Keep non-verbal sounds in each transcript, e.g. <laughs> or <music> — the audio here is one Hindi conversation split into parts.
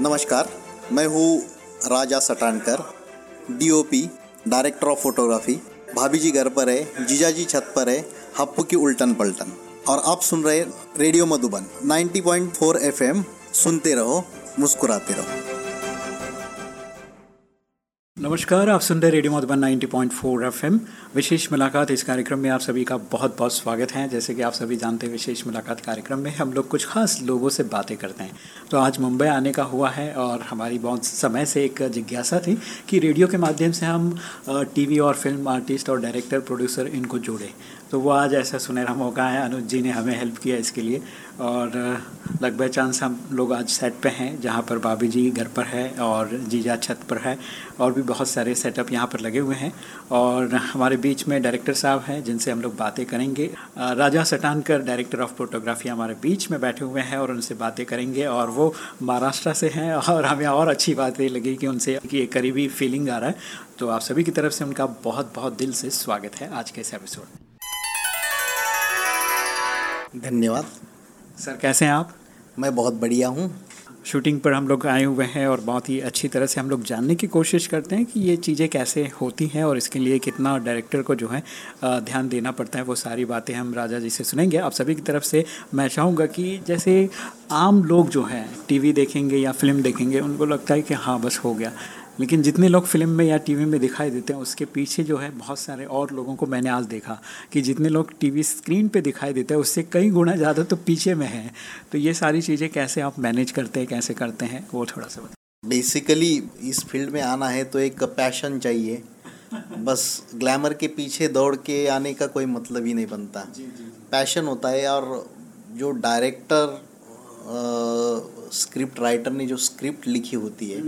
नमस्कार, मैं हूँ Raja Satankar DOP director of photography Bhabhi ji Ghar पर है जीजा जी छत पर है, हप्पू की उल्टन पलटन और आप सुन रहे रेडियो मधुबन 90.4 एफएम। सुनते रहो, मुस्कुराते रहो। नमस्कार, आप सुन रहे रेडियो मधुबन 90.4 एफएम। विशेष मुलाकात इस कार्यक्रम में आप सभी का बहुत बहुत स्वागत है। जैसे कि आप सभी जानते हैं, विशेष मुलाकात कार्यक्रम में हम लोग कुछ खास लोगों से बातें करते हैं। तो आज मुंबई आने का हुआ है और हमारी बहुत समय से एक जिज्ञासा थी कि रेडियो के माध्यम से हम टीवी और फ़िल्म आर्टिस्ट और डायरेक्टर, प्रोड्यूसर इनको जोड़ें। तो वो आज ऐसा सुनहरा मौका है। अनुज जी ने हमें हेल्प किया इसके लिए। और लग बाई चांस हम लोग आज सेट पे हैं, जहाँ पर भाभी जी घर पर है और जीजा छत पर है और भी बहुत सारे सेटअप यहाँ पर लगे हुए हैं और हमारे बीच में डायरेक्टर साहब हैं, जिनसे हम लोग बातें करेंगे। Raja Satankar, director of photography हमारे बीच में बैठे हुए हैं और उनसे बातें करेंगे और वो महाराष्ट्र से हैं <laughs> और हमें और अच्छी बात ये लगी कि उनसे कि करीबी फीलिंग आ रहा है। तो आप सभी की तरफ़ से उनका बहुत बहुत दिल से स्वागत है आज के इस एपिसोड में। धन्यवाद। सर कैसे हैं आप? मैं बहुत बढ़िया हूँ। शूटिंग पर हम लोग आए हुए हैं और बहुत ही अच्छी तरह से हम लोग जानने की कोशिश करते हैं कि ये चीज़ें कैसे होती हैं और इसके लिए कितना डायरेक्टर को जो है ध्यान देना पड़ता है वो सारी बातें हम राजा जी से सुनेंगे। आप सभी की तरफ़ से मैं चाहूँगा कि जैसे आम लोग जो हैं टीवी देखेंगे या फ़िल्म देखेंगे उनको लगता है कि हाँ बस हो गया। लेकिन जितने लोग फ़िल्म में या टीवी में दिखाई देते हैं उसके पीछे जो है बहुत सारे और लोगों को मैंने आज देखा कि जितने लोग टीवी स्क्रीन पे दिखाई देते हैं उससे कई गुना ज़्यादा तो पीछे में है। तो ये सारी चीज़ें कैसे आप मैनेज करते हैं कैसे करते हैं वो थोड़ा सा बताए बेसिकली इस फ़ील्ड में आना है तो एक पैशन चाहिए। बस ग्लैमर के पीछे दौड़ के आने का कोई मतलब ही नहीं बनता। पैशन होता है और जो डायरेक्टर स्क्रिप्ट राइटर ने जो स्क्रिप्ट लिखी होती है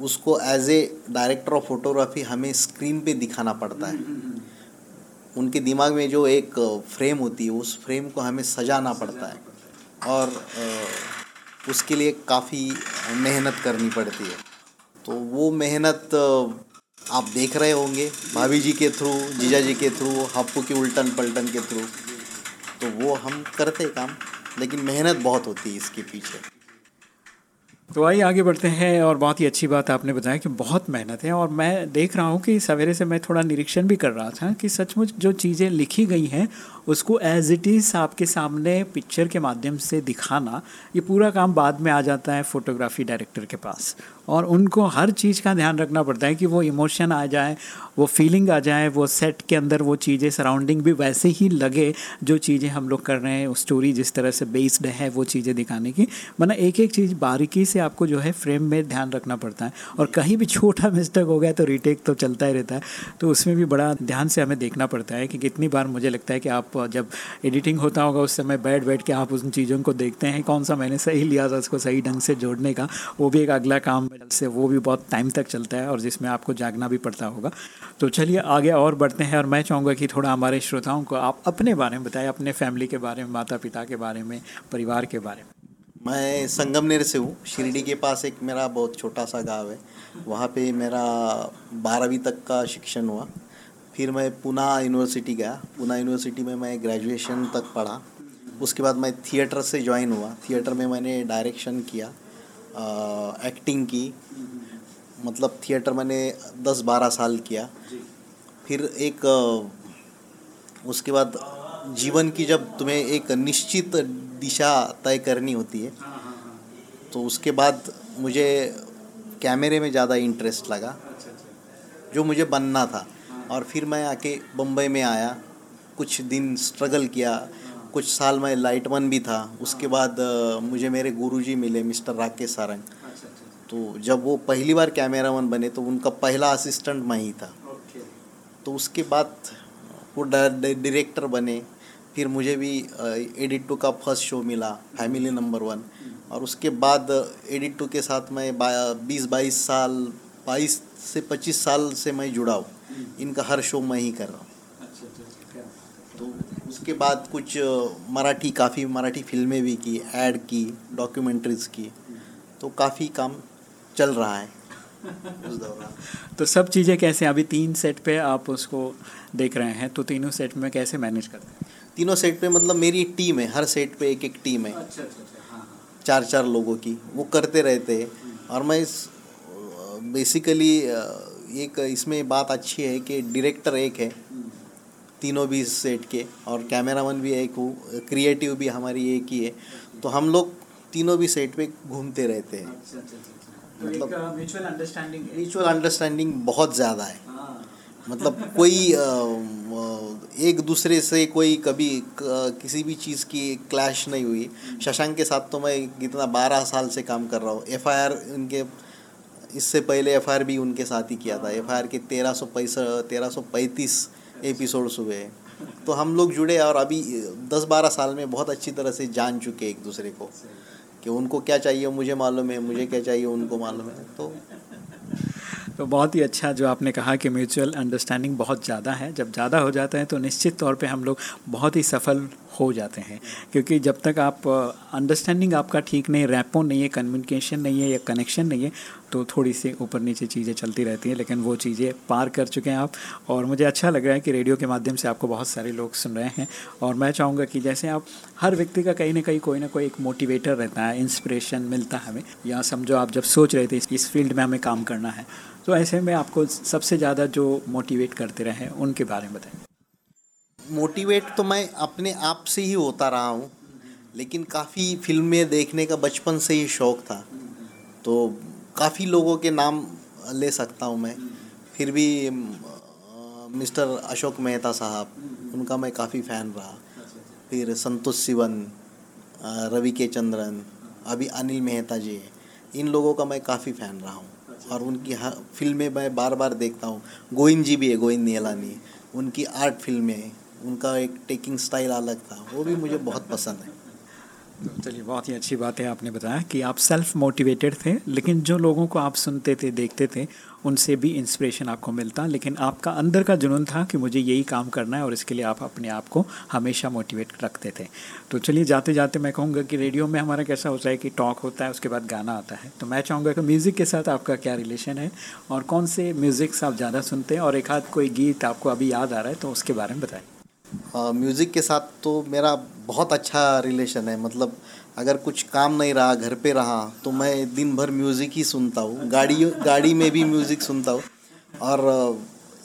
उसको as a director of photography हमें स्क्रीन पे दिखाना पड़ता है। उनके दिमाग में जो एक फ्रेम होती है, उस फ्रेम को हमें सजाना पड़ता है। और उसके लिए काफ़ी मेहनत करनी पड़ती है। तो वो मेहनत आप देख रहे होंगे, भाभी जी के थ्रू, जीजा जी के थ्रू, हप्पू की उल्टन पलटन के थ्रू। तो वो हम करते काम, लेकिन मेहनत बहुत होती है इसके पीछे। तो आइए आगे बढ़ते हैं और बहुत ही अच्छी बात आपने बताया कि बहुत मेहनत है और मैं देख रहा हूँ कि सवेरे से मैं थोड़ा निरीक्षण भी कर रहा था कि सचमुच जो चीज़ें लिखी गई हैं, उसको एज इट इज़ आपके सामने पिक्चर के माध्यम से दिखाना, ये पूरा काम बाद में आ जाता है फोटोग्राफी डायरेक्टर के पास। और उनको हर चीज़ का ध्यान रखना पड़ता है कि वो इमोशन आ जाए, वो फीलिंग आ जाए, वो सेट के अंदर वो चीज़ें, सराउंडिंग भी वैसे ही लगे जो चीज़ें हम लोग कर रहे हैं, स्टोरी जिस तरह से बेस्ड है वो चीज़ें दिखाने की। मतलब एक एक चीज़ बारीकी से आपको जो है फ्रेम में ध्यान रखना पड़ता है और कहीं भी छोटा मिस्टेक हो गया तो रिटेक तो चलता ही रहता है। तो उसमें भी बड़ा ध्यान से हमें देखना पड़ता है कि कितनी बार मुझे लगता है कि आप जब एडिटिंग होता होगा उस समय बैठ बैठ के आप उन चीज़ों को देखते हैं, कौन सा मैंने सही लिया था उसको सही ढंग से जोड़ने का, वो भी एक अगला काम से वो भी बहुत टाइम तक चलता है और जिसमें आपको जागना भी पड़ता होगा। तो चलिए आगे और बढ़ते हैं और मैं चाहूँगा कि थोड़ा हमारे श्रोताओं को आप अपने बारे में बताएँ, अपने फैमिली के बारे में माता पिता के बारे में, परिवार के बारे में। मैं संगमनेर से हूँ। शिरडी के पास एक मेरा बहुत छोटा सा गाँव है। वहाँ पे मेरा बारहवीं तक का शिक्षण हुआ। फिर मैं पुना यूनिवर्सिटी गया। पुणे यूनिवर्सिटी में मैं ग्रेजुएशन तक पढ़ा। उसके बाद मैं थिएटर से ज्वाइन हुआ। थिएटर में मैंने डायरेक्शन किया। एक्टिंग की। मतलब थिएटर मैंने दस बारह साल किया। फिर एक उसके बाद जीवन की जब तुम्हें एक निश्चित दिशा तय करनी होती है तो उसके बाद मुझे कैमरे में ज़्यादा इंटरेस्ट लगा जो मुझे बनना था। और फिर मैं आके बम्बई में आया कुछ दिन स्ट्रगल किया कुछ साल मैं लाइटमैन भी था। उसके बाद मुझे मेरे गुरुजी मिले मिस्टर राकेश सारंग। तो जब वो पहली बार कैमरामैन बने तो उनका पहला असिस्टेंट मैं ही था। तो उसके बाद वो डायरेक्टर बने। फिर मुझे भी एडिट टू का फ़र्स्ट शो मिला फैमिली नंबर वन और उसके बाद एडिट टू के साथ मैं बीस बाईस साल बाईस से पच्चीस साल से मैं जुड़ा हूँ। इनका हर शो मैं ही कर रहा हूँ। अच्छा, अच्छा, उसके बाद कुछ मराठी काफ़ी मराठी फ़िल्में भी की एड की डॉक्यूमेंट्रीज की तो काफ़ी काम चल रहा है उस दौरान। <laughs> तो सब चीज़ें कैसे अभी तीन सेट पे आप उसको देख रहे हैं तो तीनों सेट में कैसे मैनेज करते हैं? तीनों सेट पे मतलब मेरी टीम है हर सेट पे एक एक टीम है। अच्छा, अच्छा, अच्छा, हाँ, हाँ। चार चार लोगों की वो करते रहते हैं। और मैं इस बेसिकली एक इसमें बात अच्छी है कि डायरेक्टर एक है। तीनों भी सेट के और कैमरामैन भी एक हूँ क्रिएटिव भी हमारी एक ही है। तो हम लोग तीनों भी सेट पे घूमते रहते हैं। मतलब म्यूचुअल अंडरस्टैंडिंग म्यूचुअल अंडरस्टैंडिंग बहुत ज़्यादा है। हाँ। मतलब कोई एक दूसरे से कोई कभी किसी भी चीज़ की क्लैश नहीं हुई। शशांक के साथ तो मैं कितना बारह साल से काम कर रहा हूँ। एफ़ इनके इससे पहले एफआईआर भी उनके साथ ही किया था। एफआईआर के तेरह सौ पैंसठ तेरह सौ पैंतीस एपिसोड्स हुए। तो हम लोग जुड़े और अभी दस बारह साल में बहुत अच्छी तरह से जान चुके एक दूसरे को कि उनको क्या चाहिए, मुझे मालूम है, मुझे क्या चाहिए, उनको मालूम है। तो तो बहुत ही अच्छा जो आपने कहा कि म्यूचुअल अंडरस्टैंडिंग बहुत ज़्यादा है। जब ज़्यादा हो जाता है तो निश्चित तौर पे हम लोग बहुत ही सफल हो जाते हैं। क्योंकि जब तक आप अंडरस्टैंडिंग आपका ठीक नहीं रैपो नहीं है कम्युनिकेशन नहीं है या कनेक्शन नहीं है तो थोड़ी सी ऊपर नीचे चीज़ें चलती रहती हैं, लेकिन वो चीज़ें पार कर चुके हैं आप। और मुझे अच्छा लग रहा है कि रेडियो के माध्यम से आपको बहुत सारे लोग सुन रहे हैं। और मैं चाहूँगा कि जैसे आप, हर व्यक्ति का कहीं ना कहीं, कोई ना कोई एक मोटिवेटर रहता है इंस्पिरेशन मिलता है हमें। या समझो आप जब सोच रहे थे, इस- फ़ील्ड में हमें काम करना है तो ऐसे में आपको सबसे ज़्यादा जो मोटिवेट करते रहे, उनके बारे में बताएँ। मोटिवेट तो मैं अपने आप से ही होता रहा हूँ, लेकिन काफ़ी फ़िल्में देखने का बचपन से ही शौक़ था। तो काफ़ी लोगों के नाम ले सकता हूँ मैं। फिर भी मिस्टर अशोक मेहता साहब, उनका मैं काफ़ी फ़ैन रहा। फिर संतोष सिवन रवि के चंद्रन, अभी अनिल मेहता जी, इन लोगों का मैं काफ़ी फ़ैन रहा हूँ। और उनकी हर फ़िल्में मैं बार बार देखता हूँ। गोविंद जी भी है, गोविंद नियलानी उनकी आर्ट फ़िल्में, उनका एक टेकिंग स्टाइल अलग था, वो भी मुझे बहुत पसंद है। तो चलिए, बहुत ही अच्छी बात है, आपने बताया कि आप सेल्फ मोटिवेटेड थे, लेकिन जो लोगों को आप सुनते थे, देखते थे, उनसे भी इंस्पिरेशन आपको मिलता, लेकिन आपका अंदर का जुनून था कि मुझे यही काम करना है और इसके लिए आप अपने आप को हमेशा मोटिवेट रखते थे। तो चलिए जाते जाते मैं कहूँगा कि रेडियो में हमारा कैसा होता है कि टॉक होता है, उसके बाद गाना आता है। तो मैं चाहूँगा कि म्यूज़िक के साथ आपका क्या रिलेशन है और कौन से म्यूज़िक्स आप ज़्यादा सुनते हैं? और एक आध कोई गीत आपको अभी याद आ रहा है तो उसके बारे में बताएँ। म्यूज़िक के साथ तो मेरा बहुत अच्छा रिलेशन है। मतलब अगर कुछ काम नहीं रहा घर पे रहा तो मैं दिन भर म्यूज़िक ही सुनता हूँ। गाड़ी गाड़ी में भी म्यूज़िक सुनता हूँ। और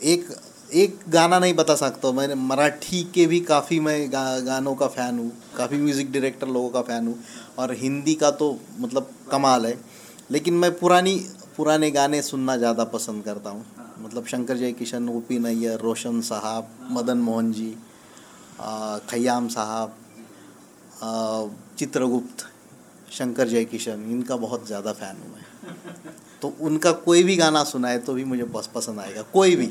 एक एक गाना नहीं बता सकता मैंने मराठी के भी काफ़ी मैं गा, गानों का फ़ैन हूँ। काफ़ी म्यूज़िक डायरेक्टर लोगों का फ़ैन हूँ। और हिंदी का तो मतलब कमाल है। लेकिन मैं पुरानी पुराने गाने सुनना ज़्यादा पसंद करता हूँ। मतलब शंकर जय किशन ओ पी नैयर रोशन साहब मदन मोहन जी। खयाम साहब चित्रगुप्त, शंकर जयकिशन, इनका बहुत ज़्यादा फ़ैन हूँ मैं। तो उनका कोई भी गाना सुनाए तो भी मुझे बस पसंद आएगा, कोई भी।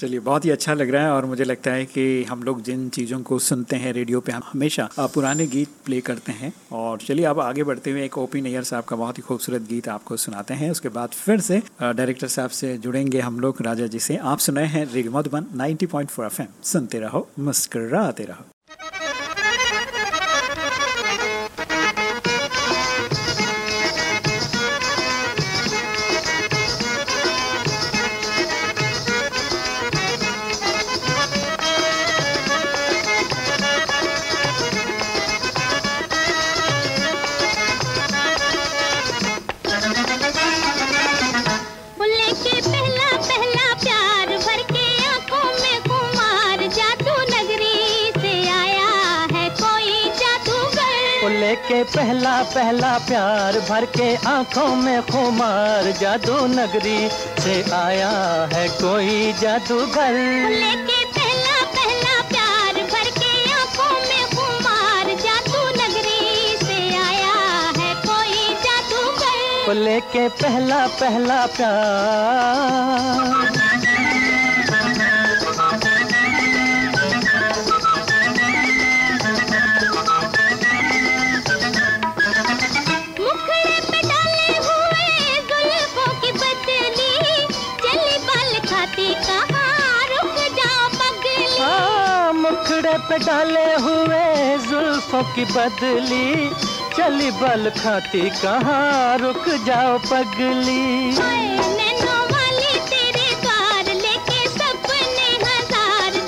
चलिए, बहुत ही अच्छा लग रहा है और मुझे लगता है कि हम लोग जिन चीज़ों को सुनते हैं रेडियो पे, हम हमेशा पुराने गीत प्ले करते हैं। और चलिए, अब आगे बढ़ते हुए एक ओपी नैयर साहब का बहुत ही खूबसूरत गीत आपको सुनाते हैं। उसके बाद फिर से डायरेक्टर साहब से जुड़ेंगे हम लोग, राजा जी से। आप सुनाए हैं रेडियो मधुबन 90.4 पॉइंट सुनते रहो, मुस्कराते रहो। लेके पहला पहला प्यार भर के आँखों में खुमार जादू नगरी से आया है कोई जादूगर। बुल्ले के पहला पहला प्यार भर के आँखों में कुमार जादू नगरी से आया है कोई जादूगर। लेके पहला पहला प्यार। डाले हुए जुल्फों की बदली। चली बल खाती कहाँ रुक जाओ पगली। हाय नैनों वाली तेरे द्वार लेके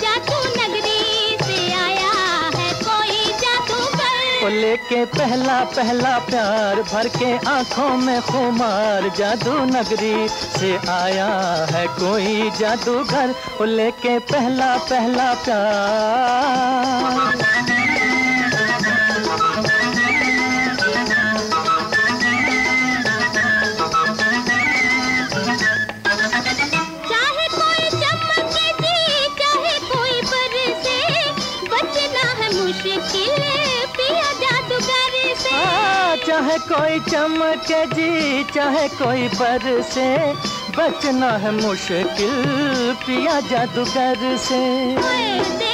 जादू नगरी से आया है कोई जादूगर वो लेके पहला पहला प्यार भर के आँखों में खुमार। जादू नगरी से आया है कोई जादूगर। लेके पहला पहला प्यार। चाहे कोई चमके जी चाहे कोई पर से। बचना है मुश्किल पिया जादूगर से।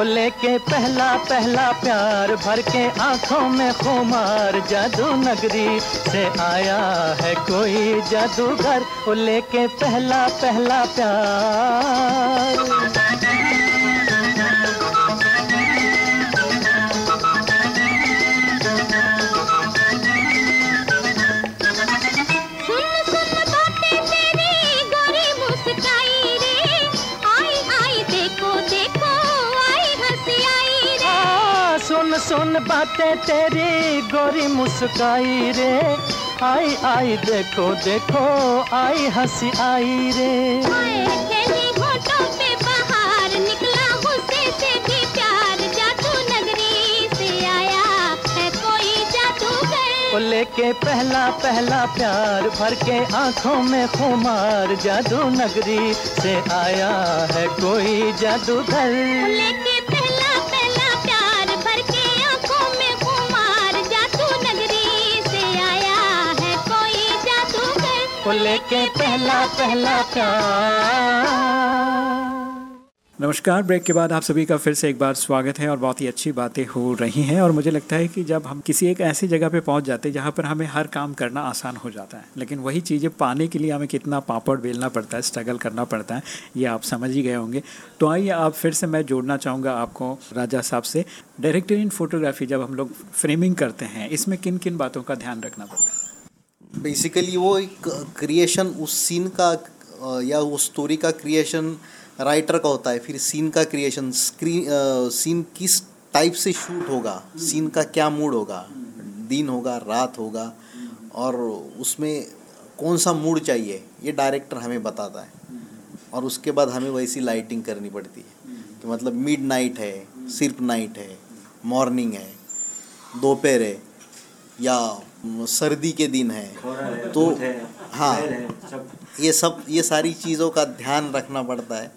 वो लेके पहला पहला प्यार भर के आँखों में खुमार जादू नगरी से आया है कोई जादूगर को लेके पहला पहला प्यार। बातें तेरी गोरी मुस्काई रे। आई आई देखो देखो आई हँसी आई रे। ओए खेली होठों पे बाहर निकला गुस्से से भी प्यार। जादू नगरी से आया है कोई जादूगर। वो लेके पहला पहला प्यार भर के आँखों में खुमार। जादू नगरी से आया है कोई जादूगर। लेके नमस्कार, ब्रेक के बाद आप सभी का फिर से एक बार स्वागत है और बहुत ही अच्छी बातें हो रही हैं और मुझे लगता है कि जब हम किसी एक ऐसी जगह पे पहुँच जाते हैं जहाँ पर हमें हर काम करना आसान हो जाता है, लेकिन वही चीज़ें पाने के लिए हमें कितना पापड़ बेलना पड़ता है स्ट्रगल करना पड़ता है, ये आप समझ ही गए होंगे। तो आइए आप फिर से मैं जोड़ना चाहूँगा आपको, राजा साहब से डायरेक्टर इन फोटोग्राफी जब हम लोग फ्रेमिंग करते हैं, इसमें किन किन बातों का ध्यान रखना पड़ता है? बेसिकली वो एक क्रिएशन उस सीन का या उस स्टोरी का क्रिएशन राइटर का होता है, फिर सीन का क्रिएशन स्क्रीन सीन किस टाइप से शूट होगा सीन का क्या मूड होगा, दिन होगा, रात होगा, और उसमें कौन सा मूड चाहिए, ये डायरेक्टर हमें बताता है। और उसके बाद हमें वैसी लाइटिंग करनी पड़ती है, कि मतलब मिड नाइट है, सिर्फ़ नाइट है मॉर्निंग है, दोपहर है, या सर्दी के दिन है। तो हाँ ये सब ये सारी चीज़ों का ध्यान रखना पड़ता है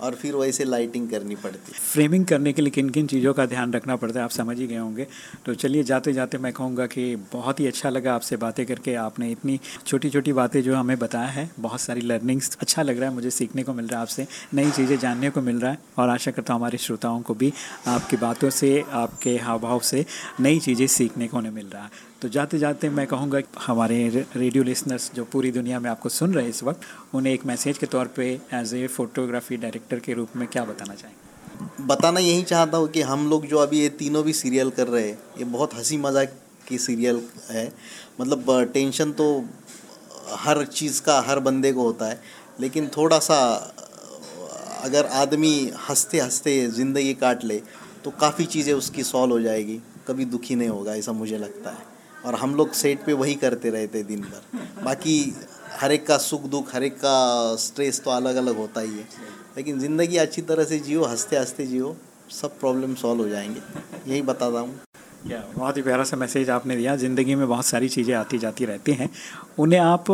और फिर वैसे लाइटिंग करनी पड़ती है। फ्रेमिंग करने के लिए किन किन चीज़ों का ध्यान रखना पड़ता है आप समझ ही गए होंगे। तो चलिए जाते जाते मैं कहूँगा कि बहुत ही अच्छा लगा आपसे बातें करके। आपने इतनी छोटी छोटी बातें जो हमें बताया है बहुत सारी लर्निंग्स अच्छा लग रहा है मुझे सीखने को मिल रहा है आपसे नई चीज़ें जानने को मिल रहा है और आशा करता हूँ हमारे श्रोताओं को भी आपकी बातों से आपके हाव भाव से नई चीज़ें सीखने को उन्हें मिल रहा है। तो जाते जाते मैं कहूँगा हमारे रेडियो लिसनर्स जो पूरी दुनिया में आपको सुन रहे हैं इस वक्त, उन्हें एक मैसेज के तौर पे एज ए फोटोग्राफी डायरेक्टर के रूप में क्या बताना चाहेंगे? बताना यही चाहता हूँ कि हम लोग जो अभी ये तीनों भी सीरियल कर रहे हैं, ये बहुत हँसी मज़ाक की सीरियल है। मतलब टेंशन तो हर चीज़ का, हर बंदे को होता है, लेकिन थोड़ा सा अगर आदमी हँसते हँसते ज़िंदगी काट ले तो काफ़ी चीज़ें उसकी सॉल्व हो जाएगी, कभी दुखी नहीं होगा, ऐसा मुझे लगता है। और हम लोग सेट पे वही करते रहते दिन भर। बाकी हर एक का सुख दुख, हर एक का स्ट्रेस तो अलग अलग होता ही है। लेकिन ज़िंदगी अच्छी तरह से जियो, हँसते हँसते जियो, सब प्रॉब्लम सॉल्व हो जाएँगे। यही बताता हूँ। क्या, बहुत ही प्यारा सा मैसेज आपने दिया। ज़िंदगी में बहुत सारी चीज़ें आती जाती रहती हैं। उन्हें आप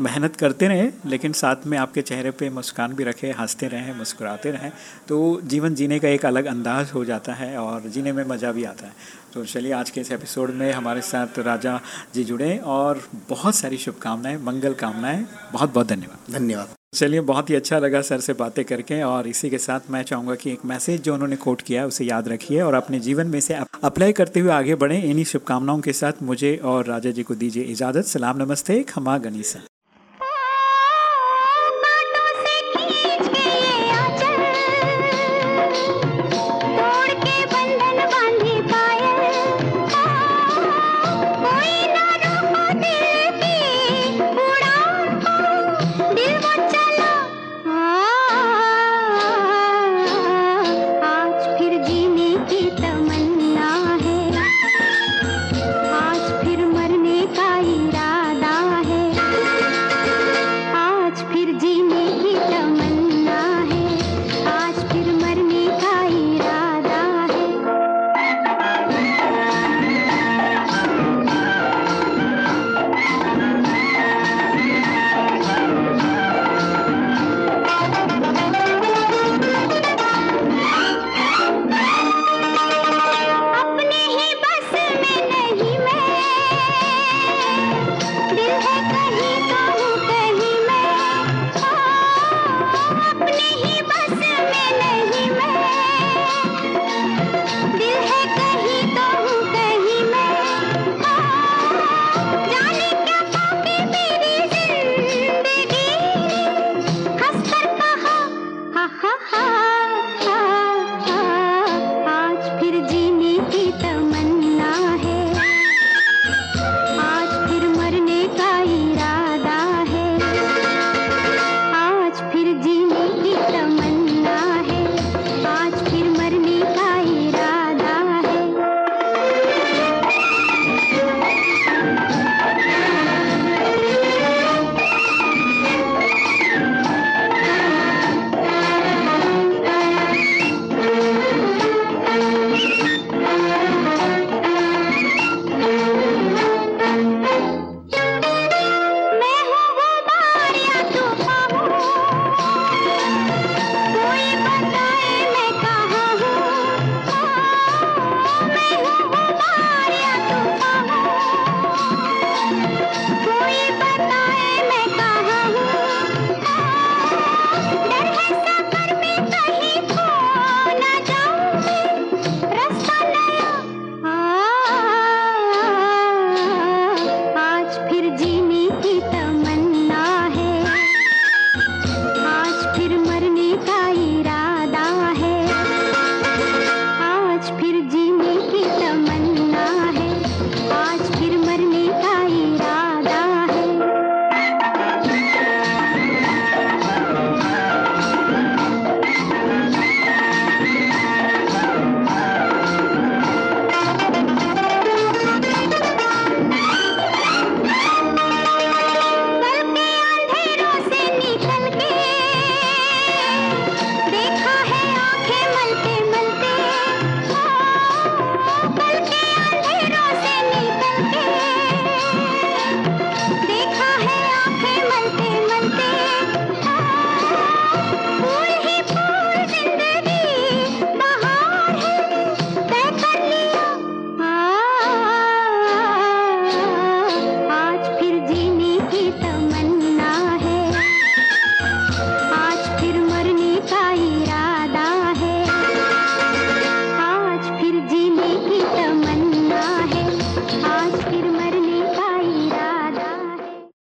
मेहनत करते रहें, लेकिन साथ में आपके चेहरे पे मुस्कान भी रखें, हँसते रहें, मुस्कुराते रहें। तो जीवन जीने का एक अलग अंदाज हो जाता है और जीने में मज़ा भी आता है। तो चलिए आज के इस एपिसोड में हमारे साथ राजा जी जुड़े और बहुत सारी शुभकामनाएँ मंगल कामनाएँ। बहुत बहुत धन्यवाद। धन्यवाद। चलिए बहुत ही अच्छा लगा सर से बातें करके और इसी के साथ मैं चाहूँगा कि एक मैसेज जो उन्होंने कोट किया है उसे याद रखिए और अपने जीवन में से अप्लाई करते हुए आगे बढ़ें। इन्हीं शुभकामनाओं के साथ मुझे और राजा जी को दीजिए इजाज़त। सलाम नमस्ते खमा गनीसा